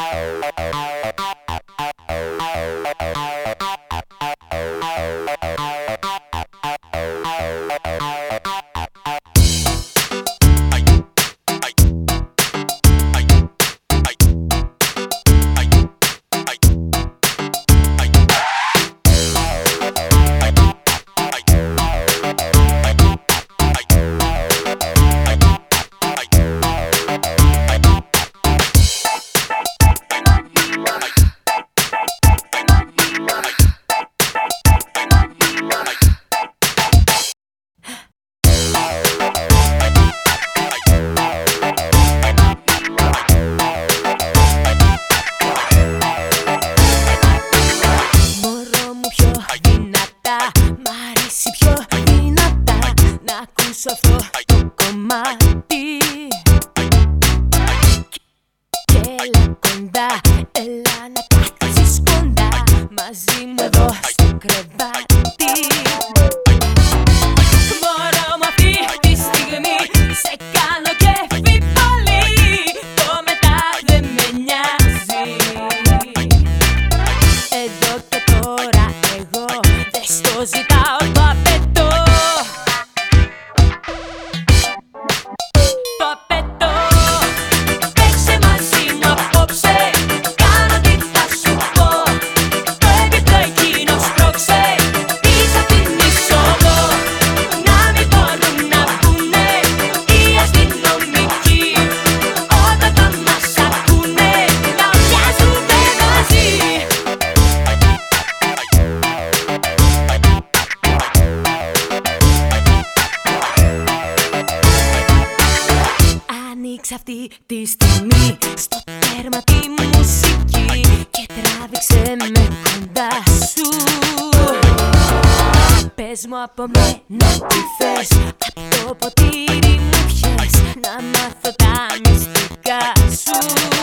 Oh, oh, oh. Ανοίξε αυτή τη στιγμή στο τέρμα τη μουσική και τράβηξε με κοντά σου. Πες μου από μένα τι θες, από το ποτήρι μου πιες να μάθω τα μυστικά σου